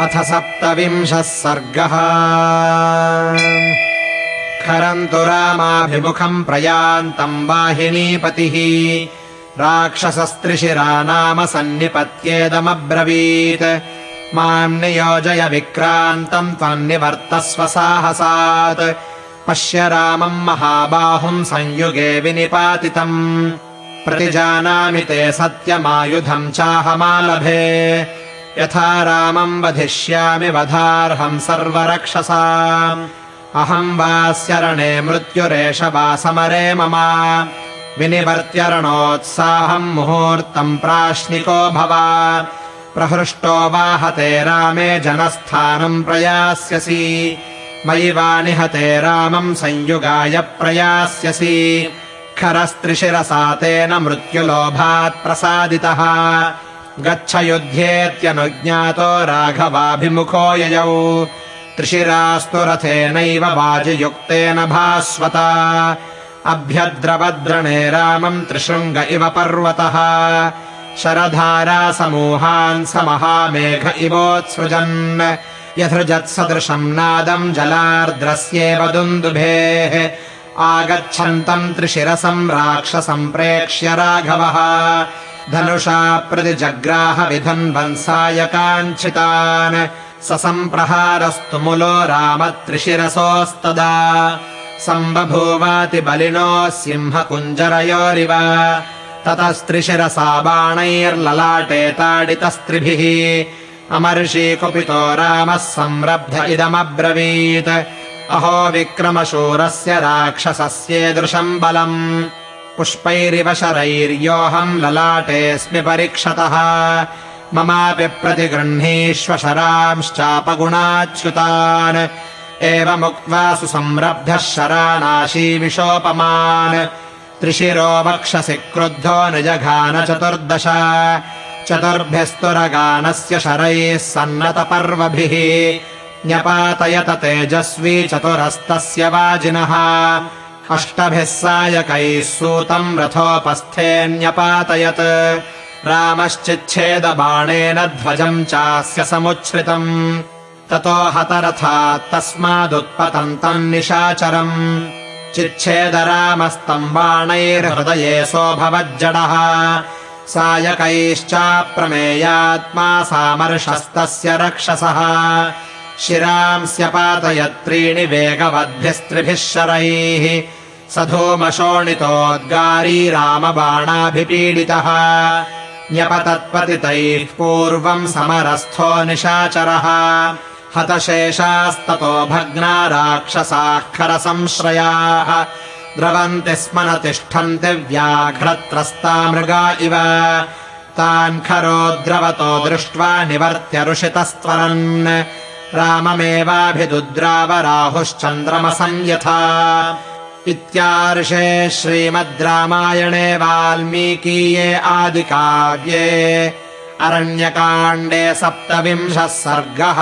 अथ सप्तविंशः सर्गः। खरन्तु रामाभिमुखम् प्रयान्तम् वाहिनीपतिः। राक्षसस्त्रिशिरा नाम सन्निपत्येदमब्रवीत् माम् नियोजय विक्रान्तम् त्वन्निवर्तस्व साहसात्। पश्य रामम् महाबाहुम् संयुगे विनिपातितम्। प्रतिजानामि ते सत्यमायुधम् चाहमालभे यथा रामम् वधिष्यामि वधार्हम् सर्वरक्षसा अहम् वास्यरणे मृत्युरेष वा समरे मम। विनिवर्त्यरणोत्साहम् मुहूर्तम् प्राश्निको भव। प्रहृष्टो वाहते रामे जनस्थानम् प्रयास्यसि। मयि वा निहते रामम् संयुगाय प्रयास्यसि। खरस्त्रिशिरसा तेन मृत्युलोभात् प्रसादितः गच्छ युध्येत्यनुज्ञातो राघवाभिमुखो ययौ। त्रिशिरास्तु रथेनैव वाजियुक्तेन भास्वता। अभ्यद्रवद्रणे रामम् त्रिशृङ्ग इव पर्वतः। शरधारासमूहान् स महामेघ इवोत्सृजन्। यथृजत्सदृशम् नादम् जलार्द्रस्येव दुन्दुभेः। आगच्छन्तम् त्रिशिरसम् राक्षसम् प्रेक्ष्य राघवः धनुषा प्रतिजग्राहविधन्वंसाय काञ्चितान् ससम्प्रहारस्तु मुलो रामत्रिशिरसोऽस्तदा सम्बभूवाति बलिनोः सिंहकुञ्जरयोरिव। ततस्त्रिशिरसा बाणैर्ललाटे ताडितस्त्रिभिः अमर्षि कुपितो रामः संरब्ध इदमब्रवीत्। अहो विक्रमशूरस्य राक्षसस्येदृशम् बलम् पुष्पैरिव शरैर्योऽहम् ललाटेऽस्मि परीक्षतः। ममापि प्रतिगृह्णीष्व शरांश्चापगुणाच्युतान् एवमुक्त्वा सुसंरब्धः शराणाशीविशोपमान्। त्रिशिरो वक्षसि क्रुद्धो निजघान चतुर्दश चतुर्भ्यस्तुरगानस्य शरैः सन्नतपर्वभिः। न्यपातयत तेजस्वी चतुरस्तस्य वाजिनः अष्टभिः सायकैः सूतम् रथोपस्थेऽन्यपातयत्। रामश्चिच्छेदबाणेन ध्वजम् चास्य समुच्छ्रितम्। ततो हतरथात् तस्मादुत्पतन्तम् निशाचरम्। चिच्छेद रामस्तम् बाणैर्हृदये सोऽभवज्जडः। सायकैश्चाप्रमेयात्मा सामर्षस्तस्य रक्षसः शिरांस्यपातयत्रीणि वेगवद्भिस्त्रिभिः शरैः। स धूमशोणितोद्गारी रामबाणाभिपीडितः न्यपतत्पतितैः पूर्वम् समरस्थो निशाचरः। हतशेषास्ततो भग्ना राक्षसाः खरसंश्रयाः द्रवन्ति स्म न तिष्ठन्ति व्याघ्रत्रस्ता मृगा इव। तान् खरो द्रवतो दृष्ट्वा निवर्त्य ऋषितस्त्वरन् राहुश्चन्द्रमसम् यथा इत्यार्षे श्रीमद् रामायणे वाल्मीकीये आदिकाव्ये अरण्यकाण्डे सप्तविंशः सर्गः